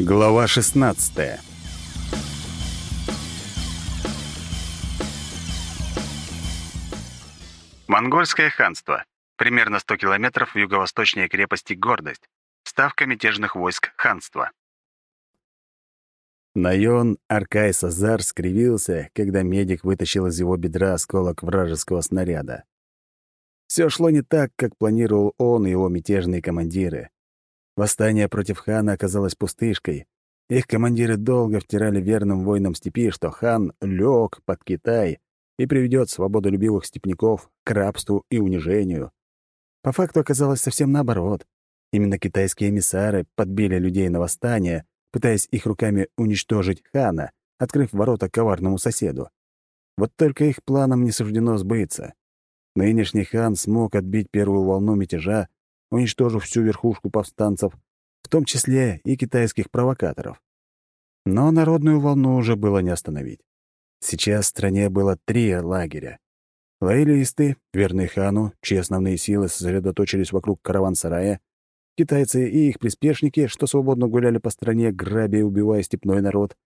Глава 16 Монгольское ханство. Примерно 100 километров юго-восточнее крепости Гордость. Ставка мятежных войск ханства. Найон Аркай Сазар скривился, когда медик вытащил из его бедра осколок вражеского снаряда. Все шло не так, как планировал он и его мятежные командиры. Восстание против хана оказалось пустышкой. Их командиры долго втирали верным воинам степи, что хан лег под Китай и приведет свободолюбивых степняков к рабству и унижению. По факту оказалось совсем наоборот. Именно китайские эмиссары подбили людей на восстание, пытаясь их руками уничтожить хана, открыв ворота коварному соседу. Вот только их планам не суждено сбыться. Нынешний хан смог отбить первую волну мятежа, уничтожив всю верхушку повстанцев, в том числе и китайских провокаторов. Но народную волну уже было не остановить. Сейчас в стране было три лагеря. Лоялисты, верные хану, чьи основные силы сосредоточились вокруг караван-сарая, китайцы и их приспешники, что свободно гуляли по стране, грабя и убивая степной народ,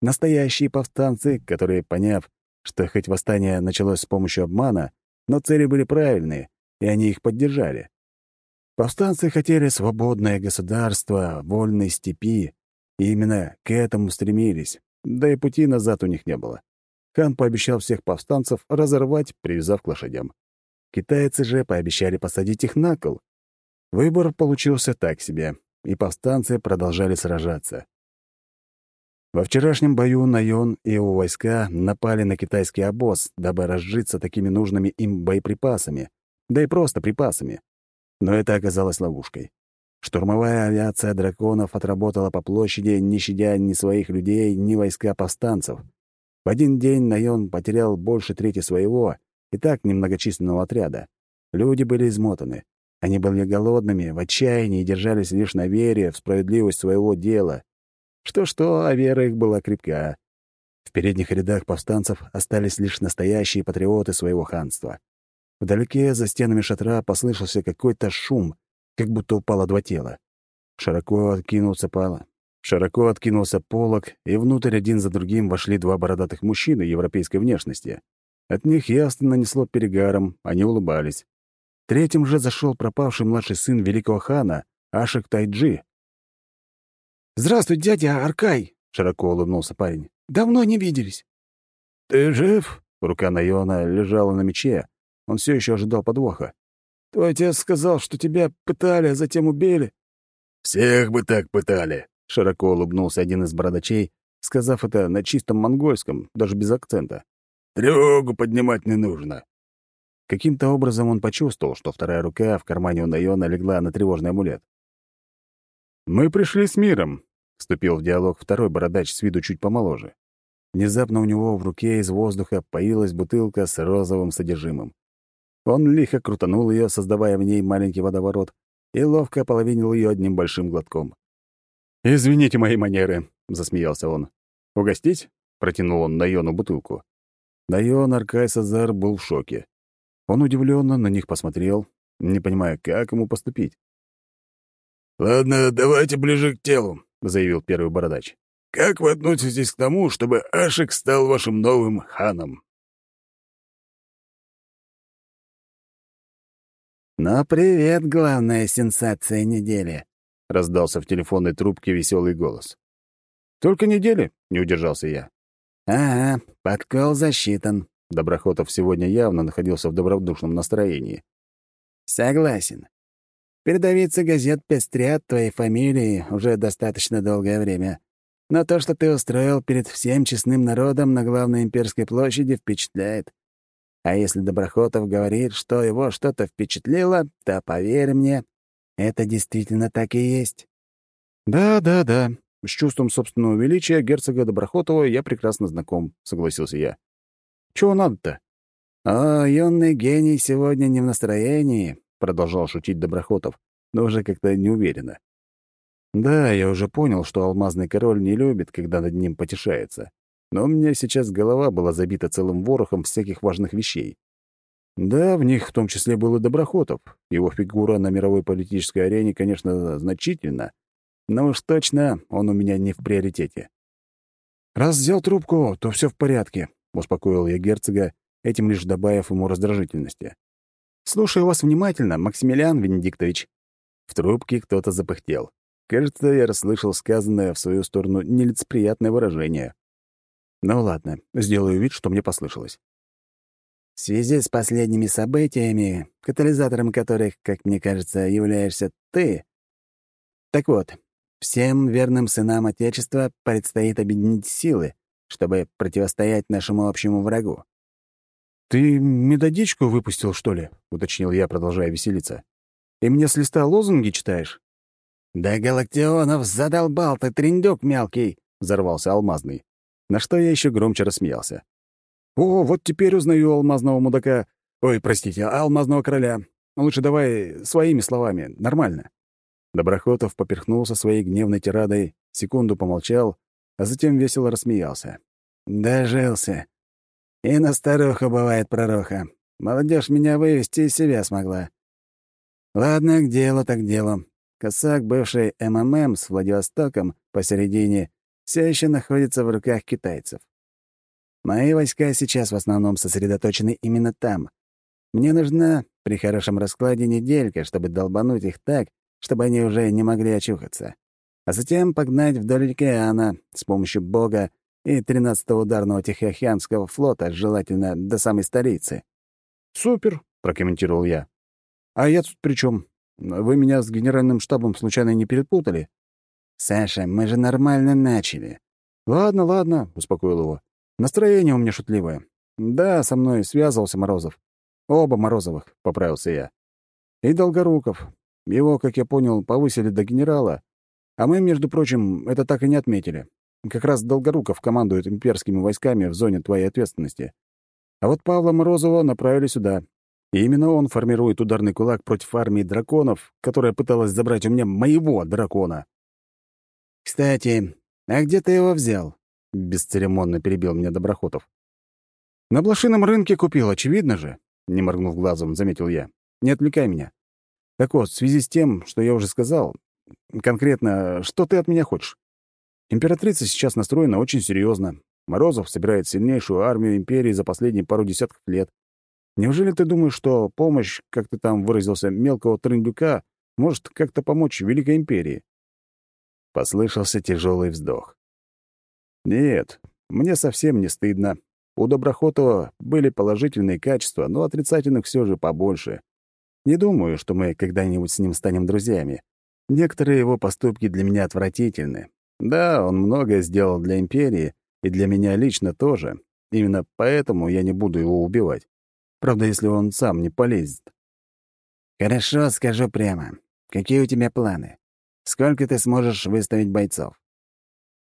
настоящие повстанцы, которые, поняв, что хоть восстание началось с помощью обмана, но цели были правильные, и они их поддержали. Повстанцы хотели свободное государство, вольной степи, и именно к этому стремились, да и пути назад у них не было. Хан пообещал всех повстанцев разорвать, привязав к лошадям. Китайцы же пообещали посадить их на кол. Выбор получился так себе, и повстанцы продолжали сражаться. Во вчерашнем бою Найон и его войска напали на китайский обоз, дабы разжиться такими нужными им боеприпасами, да и просто припасами. Но это оказалось ловушкой. Штурмовая авиация драконов отработала по площади, не щадя ни своих людей, ни войска повстанцев. В один день Найон потерял больше трети своего и так немногочисленного отряда. Люди были измотаны. Они были голодными, в отчаянии и держались лишь на вере в справедливость своего дела. Что-что, а вера их была крепка. В передних рядах повстанцев остались лишь настоящие патриоты своего ханства. Вдалеке, за стенами шатра, послышался какой-то шум, как будто упало два тела. Широко откинулся пало. Широко откинулся полог, и внутрь один за другим вошли два бородатых мужчины европейской внешности. От них ясно нанесло перегаром, они улыбались. Третьим же зашел пропавший младший сын великого хана, Ашик Тайджи. «Здравствуй, дядя Аркай!» — широко улыбнулся парень. «Давно не виделись». «Ты жив?» — рука Найона лежала на мече, он все еще ожидал подвоха. «Твой отец сказал, что тебя пытали, а затем убили». «Всех бы так пытали», — широко улыбнулся один из бородачей, сказав это на чистом монгольском, даже без акцента. «Трёгу поднимать не нужно». Каким-то образом он почувствовал, что вторая рука в кармане у Найона легла на тревожный амулет. «Мы пришли с миром», — вступил в диалог второй бородач с виду чуть помоложе. Внезапно у него в руке из воздуха появилась бутылка с розовым содержимым. Он лихо крутанул ее, создавая в ней маленький водоворот, и ловко ополовинил ее одним большим глотком. «Извините мои манеры», — засмеялся он. «Угостить?» — протянул он Найону бутылку. Найон Аркай Сазар был в шоке. Он удивленно на них посмотрел, не понимая, как ему поступить. «Ладно, давайте ближе к телу», — заявил первый бородач. «Как вы относитесь к тому, чтобы Ашик стал вашим новым ханом?» «Ну, привет, главная сенсация недели», — раздался в телефонной трубке веселый голос. «Только недели?» — не удержался я. «Ага, подкол засчитан». Доброхотов сегодня явно находился в добродушном настроении. «Согласен. Передовицы газет пестрят твоей фамилии уже достаточно долгое время. Но то, что ты устроил перед всем честным народом на главной имперской площади, впечатляет. А если Доброхотов говорит, что его что-то впечатлило, то, поверь мне, это действительно так и есть. «Да, да, да. С чувством собственного величия герцога Доброхотова я прекрасно знаком», — согласился я. «Чего надо-то?» «О, юный гений сегодня не в настроении», — продолжал шутить Доброхотов, но уже как-то неуверенно. «Да, я уже понял, что алмазный король не любит, когда над ним потешается но у меня сейчас голова была забита целым ворохом всяких важных вещей. Да, в них в том числе был и Доброхотов. Его фигура на мировой политической арене, конечно, значительна, но уж точно он у меня не в приоритете. «Раз взял трубку, то все в порядке», — успокоил я герцога, этим лишь добавив ему раздражительности. «Слушаю вас внимательно, Максимилиан Венедиктович». В трубке кто-то запыхтел. Кажется, я расслышал сказанное в свою сторону нелицеприятное выражение. Ну ладно, сделаю вид, что мне послышалось. В связи с последними событиями, катализатором которых, как мне кажется, являешься ты. Так вот, всем верным сынам Отечества предстоит объединить силы, чтобы противостоять нашему общему врагу. «Ты методичку выпустил, что ли?» — уточнил я, продолжая веселиться. «И мне с листа лозунги читаешь?» «Да Галактионов задолбал ты, трендюк мелкий!» — взорвался Алмазный. На что я еще громче рассмеялся. «О, вот теперь узнаю алмазного мудака. Ой, простите, алмазного короля. Лучше давай своими словами, нормально». Доброхотов поперхнулся своей гневной тирадой, секунду помолчал, а затем весело рассмеялся. «Дожился. И на старуху бывает пророха. Молодежь меня вывести из себя смогла. Ладно, к делу так делу. Косак, бывший МММ с Владивостоком посередине, все еще находится в руках китайцев. Мои войска сейчас в основном сосредоточены именно там. Мне нужна, при хорошем раскладе, неделька, чтобы долбануть их так, чтобы они уже не могли очухаться. А затем погнать вдоль океана с помощью Бога и 13-го ударного Тихоокеанского флота, желательно до самой столицы. «Супер», — прокомментировал я. «А я тут при чем? Вы меня с генеральным штабом случайно не перепутали?» «Саша, мы же нормально начали». «Ладно, ладно», — успокоил его. «Настроение у меня шутливое. Да, со мной связывался Морозов. Оба Морозовых», — поправился я. «И Долгоруков. Его, как я понял, повысили до генерала. А мы, между прочим, это так и не отметили. Как раз Долгоруков командует имперскими войсками в зоне твоей ответственности. А вот Павла Морозова направили сюда. И именно он формирует ударный кулак против армии драконов, которая пыталась забрать у меня моего дракона. «Кстати, а где ты его взял?» — бесцеремонно перебил меня Доброхотов. «На блошином рынке купил, очевидно же», — не моргнув глазом, заметил я. «Не отвлекай меня. Так вот, в связи с тем, что я уже сказал, конкретно, что ты от меня хочешь? Императрица сейчас настроена очень серьезно. Морозов собирает сильнейшую армию империи за последние пару десятков лет. Неужели ты думаешь, что помощь, как ты там выразился, мелкого трындюка может как-то помочь Великой империи?» Послышался тяжелый вздох. «Нет, мне совсем не стыдно. У Доброхотова были положительные качества, но отрицательных все же побольше. Не думаю, что мы когда-нибудь с ним станем друзьями. Некоторые его поступки для меня отвратительны, да, он многое сделал для Империи, и для меня лично тоже. Именно поэтому я не буду его убивать. Правда, если он сам не полезет. «Хорошо, скажу прямо. Какие у тебя планы? Сколько ты сможешь выставить бойцов?»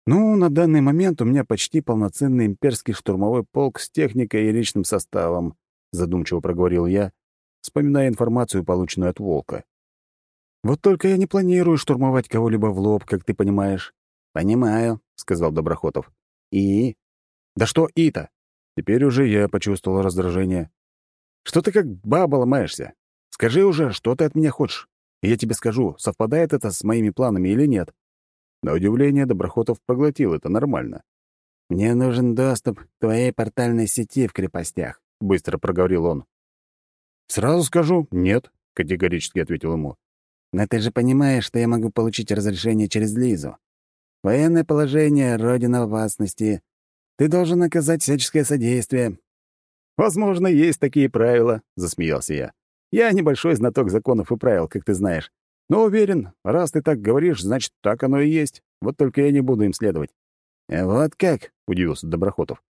«Ну, на данный момент у меня почти полноценный имперский штурмовой полк с техникой и личным составом», — задумчиво проговорил я, вспоминая информацию, полученную от Волка. «Вот только я не планирую штурмовать кого-либо в лоб, как ты понимаешь. «Понимаю», — сказал Доброхотов. «И?» «Да что «и»-то?» Теперь уже я почувствовал раздражение. «Что ты как баба ломаешься? Скажи уже, что ты от меня хочешь. И я тебе скажу, совпадает это с моими планами или нет». На удивление Доброхотов проглотил это нормально. «Мне нужен доступ к твоей портальной сети в крепостях», — быстро проговорил он. «Сразу скажу, нет», — категорически ответил ему. «Но ты же понимаешь, что я могу получить разрешение через Лизу. Военное положение, родина в опасности. Ты должен оказать всяческое содействие». «Возможно, есть такие правила», — засмеялся я. «Я небольшой знаток законов и правил, как ты знаешь. Но уверен, раз ты так говоришь, значит, так оно и есть. Вот только я не буду им следовать». «Вот как?» — удивился Доброхотов.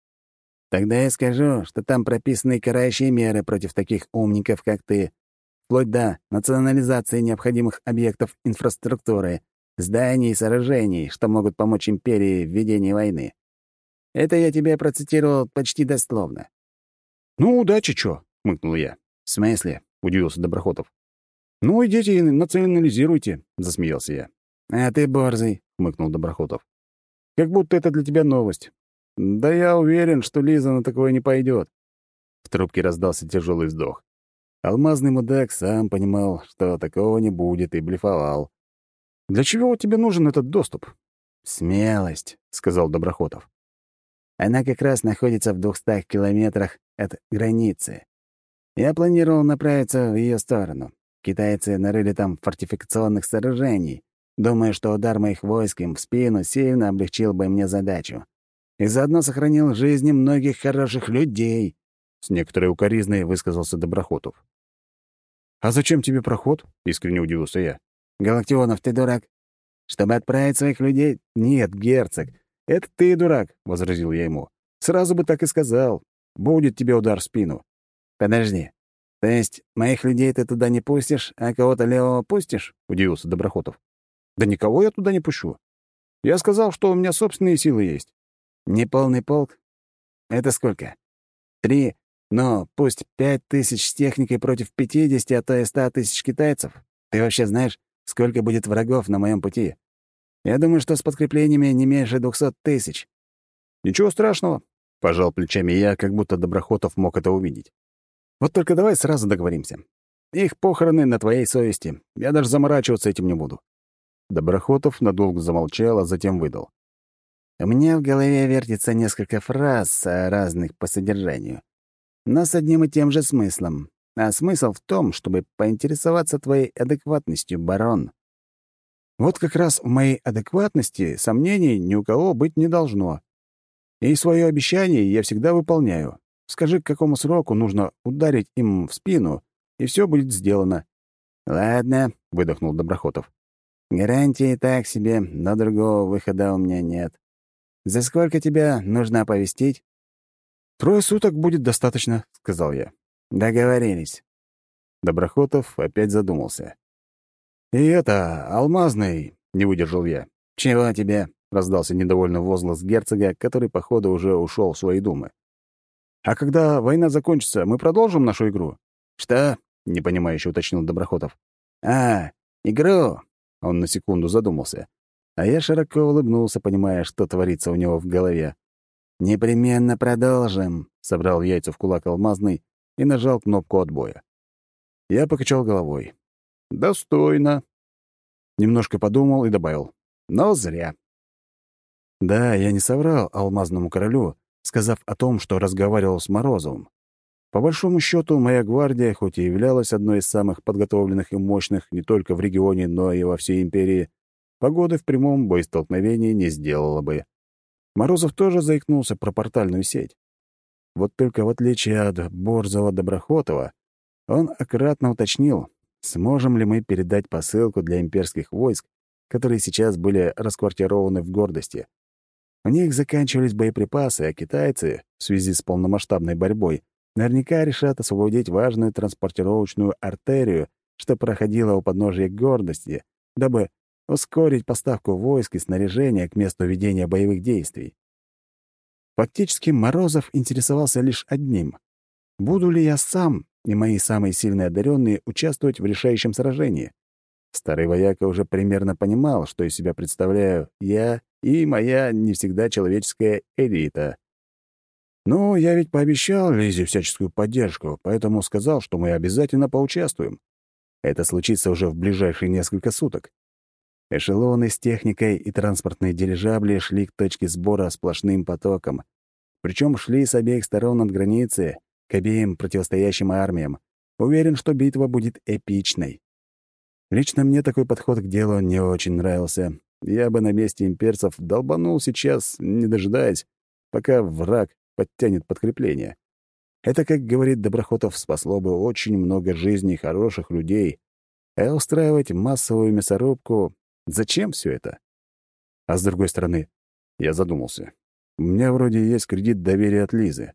«Тогда я скажу, что там прописаны карающие меры против таких умников, как ты, вплоть до национализации необходимых объектов инфраструктуры, зданий и сооружений, что могут помочь империи в ведении войны. Это я тебе процитировал почти дословно. «Ну, удачи, чё?» — хмыкнул я. «В смысле?» — удивился Доброхотов. «Ну, идите и национализируйте», — засмеялся я. «А ты борзый», — хмыкнул Доброхотов. «Как будто это для тебя новость. Да я уверен, что Лиза на такое не пойдет. В трубке раздался тяжелый вздох. Алмазный мудак сам понимал, что такого не будет, и блефовал. Для чего тебе нужен этот доступ? «Смелость», — сказал Доброхотов. «Она как раз находится в двухстах километрах от границы. Я планировал направиться в ее сторону. Китайцы нарыли там фортификационных сооружений, думая, что удар моих войск им в спину сильно облегчил бы мне задачу. И заодно сохранил жизни многих хороших людей», — с некоторой укоризной высказался Доброхотов. «А зачем тебе проход?» — искренне удивился я. «Галактионов, ты дурак. Чтобы отправить своих людей? Нет, герцог, это ты дурак, — возразил я ему. Сразу бы так и сказал. Будет тебе удар в спину. Подожди. То есть моих людей ты туда не пустишь, а кого-то левого пустишь? — удивился Доброхотов. Да никого я туда не пущу. Я сказал, что у меня собственные силы есть. Неполный полк? Это сколько? Три, но пусть пять тысяч с техникой против пятидесяти, а то и ста тысяч китайцев. Ты вообще знаешь, сколько будет врагов на моем пути? Я думаю, что с подкреплениями не меньше двухсот тысяч». «Ничего страшного», — пожал плечами я, как будто Доброхотов мог это увидеть. «Вот только давай сразу договоримся. Их похороны на твоей совести. Я даже заморачиваться этим не буду». Доброхотов надолго замолчал, а затем выдал. «У меня в голове вертится несколько фраз, разных по содержанию, но с одним и тем же смыслом. А смысл в том, чтобы поинтересоваться твоей адекватностью, барон. Вот как раз в моей адекватности сомнений ни у кого быть не должно. И свое обещание я всегда выполняю. Скажи, к какому сроку нужно ударить им в спину, и все будет сделано. «Ладно», — выдохнул Доброхотов. «Гарантии так себе, но другого выхода у меня нет. За сколько тебя нужно оповестить?» «Трое суток будет достаточно», — сказал я. «Договорились». Доброхотов опять задумался. «И это, алмазный!» — не выдержал я. «Чего тебе?» — раздался недовольный возглас герцога, который, походу, уже ушел в свои думы. «А когда война закончится, мы продолжим нашу игру?» «Что?» — непонимающе уточнил Доброхотов. «А, игру!» — он на секунду задумался. А я широко улыбнулся, понимая, что творится у него в голове. «Непременно продолжим», — собрал яйца в кулак алмазный и нажал кнопку отбоя. Я покачал головой. «Достойно». Немножко подумал и добавил. «Но зря». Да, я не соврал алмазному королю, сказав о том, что разговаривал с Морозовым. По большому счету, моя гвардия, хоть и являлась одной из самых подготовленных и мощных не только в регионе, но и во всей империи, погоды в прямом боестолкновении не сделала бы. Морозов тоже заикнулся про портальную сеть. Вот только в отличие от Борзова-Доброхотова, он аккуратно уточнил, сможем ли мы передать посылку для имперских войск, которые сейчас были расквартированы в гордости. У них заканчивались боеприпасы, а китайцы, в связи с полномасштабной борьбой, наверняка решат освободить важную транспортировочную артерию, что проходила у подножия гордости, дабы ускорить поставку войск и снаряжения к месту ведения боевых действий. Фактически Морозов интересовался лишь одним. Буду ли я сам и мои самые сильные одаренные участвовать в решающем сражении? Старый вояка уже примерно понимал, что из себя представляю я и моя не всегда человеческая элита. Ну, я ведь пообещал Лизе всяческую поддержку, поэтому сказал, что мы обязательно поучаствуем. Это случится уже в ближайшие несколько суток. Эшелоны с техникой и транспортные дирижабли шли к точке сбора сплошным потоком. Причем шли с обеих сторон от границы, к обеим противостоящим армиям. Уверен, что битва будет эпичной. Лично мне такой подход к делу не очень нравился. Я бы на месте имперцев долбанул сейчас, не дожидаясь, пока враг подтянет подкрепление. Это, как говорит Доброхотов, спасло бы очень много жизней хороших людей, а устраивать массовую мясорубку Зачем все это? А с другой стороны, я задумался. У меня вроде есть кредит доверия от Лизы.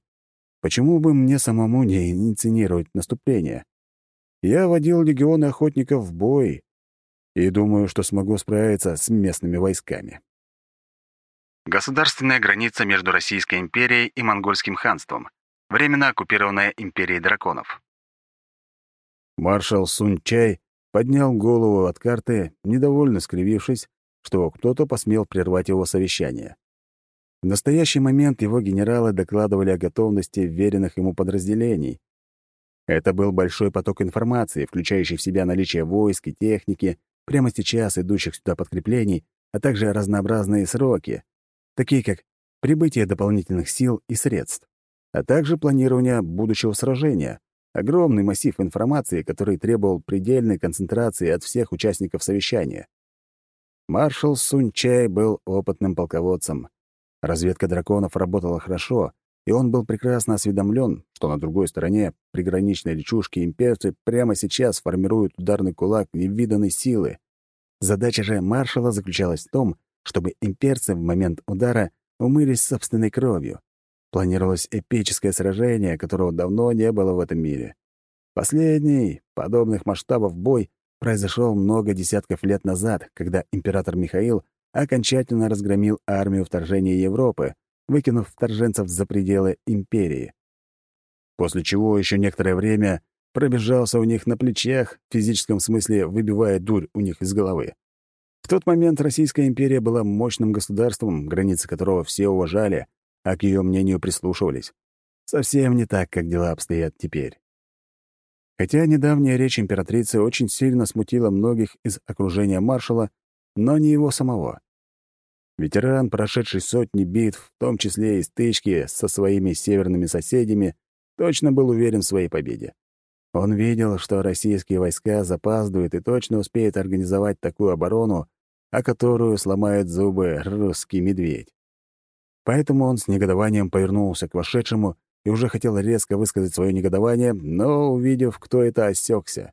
Почему бы мне самому не инициировать наступление? Я водил легионы охотников в бой и думаю, что смогу справиться с местными войсками. Государственная граница между Российской империей и Монгольским ханством. Временно оккупированная империей драконов. Маршал Сунь-Чай поднял голову от карты, недовольно скривившись, что кто-то посмел прервать его совещание. В настоящий момент его генералы докладывали о готовности веренных ему подразделений. Это был большой поток информации, включающий в себя наличие войск и техники, прямо сейчас идущих сюда подкреплений, а также разнообразные сроки, такие как прибытие дополнительных сил и средств, а также планирование будущего сражения, огромный массив информации, который требовал предельной концентрации от всех участников совещания. Маршал Сунчай был опытным полководцем. Разведка драконов работала хорошо, и он был прекрасно осведомлен, что на другой стороне приграничной речушки имперцы прямо сейчас формируют ударный кулак невиданной силы. Задача же маршала заключалась в том, чтобы имперцы в момент удара умылись собственной кровью. Планировалось эпическое сражение, которого давно не было в этом мире. Последний, подобных масштабов бой, произошел много десятков лет назад, когда император Михаил окончательно разгромил армию вторжения Европы, выкинув вторженцев за пределы империи. После чего еще некоторое время пробежался у них на плечах, в физическом смысле выбивая дурь у них из головы. В тот момент Российская империя была мощным государством, границы которого все уважали, а к ее мнению прислушивались. Совсем не так, как дела обстоят теперь. Хотя недавняя речь императрицы очень сильно смутила многих из окружения маршала, но не его самого. Ветеран, прошедший сотни битв, в том числе и стычки со своими северными соседями, точно был уверен в своей победе. Он видел, что российские войска запаздывают и точно успеют организовать такую оборону, о которую сломает зубы русский медведь. Поэтому он с негодованием повернулся к вошедшему и уже хотел резко высказать свое негодование, но, увидев, кто это, осекся.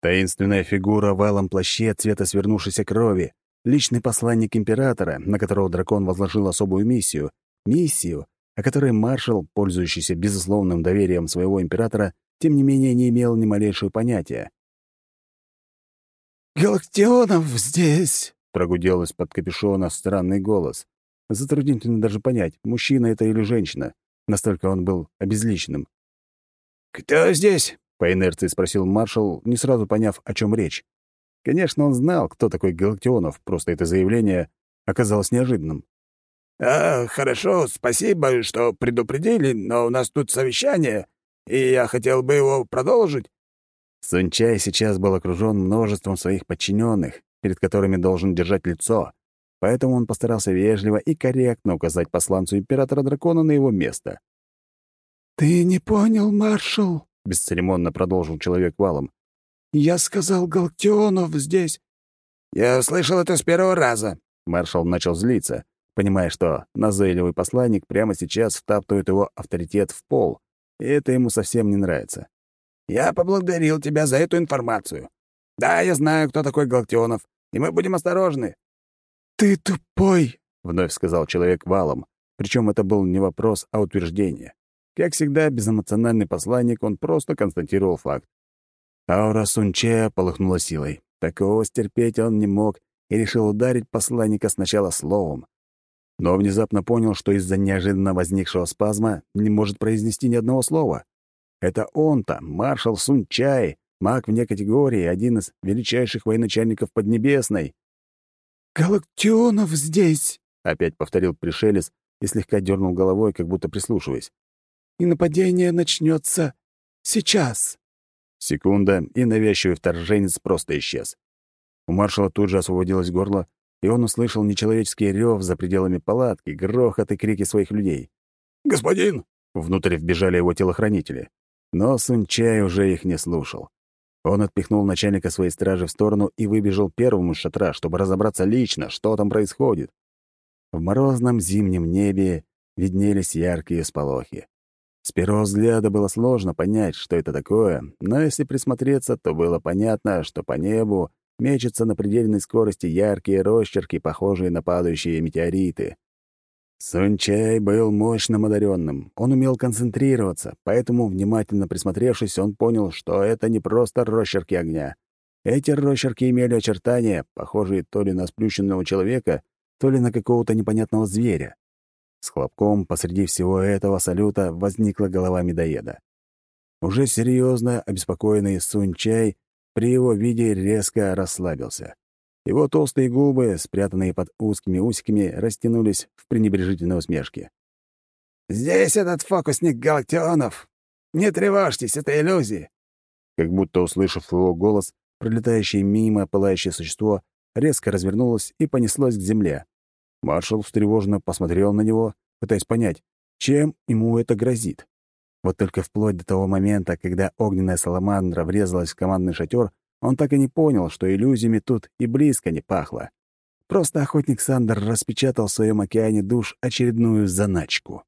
Таинственная фигура в алом плаще цвета свернувшейся крови, личный посланник императора, на которого дракон возложил особую миссию, миссию, о которой маршал, пользующийся безусловным доверием своего императора, тем не менее не имел ни малейшего понятия. «Галактионов здесь!» — прогудел из-под капюшона странный голос. Затруднительно даже понять, мужчина это или женщина. Настолько он был обезличенным. «Кто здесь?» — по инерции спросил маршал, не сразу поняв, о чем речь. Конечно, он знал, кто такой Галактионов, просто это заявление оказалось неожиданным. «А, хорошо, спасибо, что предупредили, но у нас тут совещание, и я хотел бы его продолжить». Сунчай сейчас был окружен множеством своих подчиненных, перед которыми должен держать лицо, поэтому он постарался вежливо и корректно указать посланцу императора дракона на его место. «Ты не понял, маршал?» — бесцеремонно продолжил человек валом. «Я сказал, Галактионов здесь». «Я услышал это с первого раза». Маршал начал злиться, понимая, что назойливый посланник прямо сейчас втаптывает его авторитет в пол, и это ему совсем не нравится. «Я поблагодарил тебя за эту информацию. Да, я знаю, кто такой Галактионов, и мы будем осторожны». «Ты тупой», — вновь сказал человек валом, причем это был не вопрос, а утверждение. Как всегда, безэмоциональный посланник, он просто констатировал факт. Аура Сунчея полыхнула силой. Такого стерпеть он не мог и решил ударить посланника сначала словом. Но внезапно понял, что из-за неожиданно возникшего спазма не может произнести ни одного слова. Это он-то, маршал Сунчай, маг вне категории, один из величайших военачальников Поднебесной. «Галактионов здесь!» — опять повторил пришелец и слегка дернул головой, как будто прислушиваясь. «И нападение начнется сейчас!» Секунда, и навязчивый вторженец просто исчез. У маршала тут же освободилось горло, и он услышал нечеловеческий рев за пределами палатки, грохот и крики своих людей. «Господин!» — внутрь вбежали его телохранители. Но Сунчай уже их не слушал. Он отпихнул начальника своей стражи в сторону и выбежал первым из шатра, чтобы разобраться лично, что там происходит. В морозном зимнем небе виднелись яркие сполохи. С первого взгляда было сложно понять, что это такое, но если присмотреться, то было понятно, что по небу мечутся на предельной скорости яркие росчерки, похожие на падающие метеориты. Сунчай был мощным одаренным. Он умел концентрироваться, поэтому, внимательно присмотревшись, он понял, что это не просто росчерки огня. Эти росчерки имели очертания, похожие то ли на сплющенного человека, то ли на какого-то непонятного зверя. С хлопком посреди всего этого салюта возникла голова медоеда. Уже серьезно обеспокоенный Сунчай при его виде резко расслабился. Его толстые губы, спрятанные под узкими усиками, растянулись в пренебрежительной усмешке. «Здесь этот фокусник Галактионов! Не тревожьтесь, это иллюзии!» Как будто услышав его голос, пролетающее мимо пылающее существо резко развернулось и понеслось к земле. Маршал встревоженно посмотрел на него, пытаясь понять, чем ему это грозит. Вот только вплоть до того момента, когда огненная саламандра врезалась в командный шатер, он так и не понял, что иллюзиями тут и близко не пахло. Просто охотник Сандер распечатал в своем океане душ очередную заначку.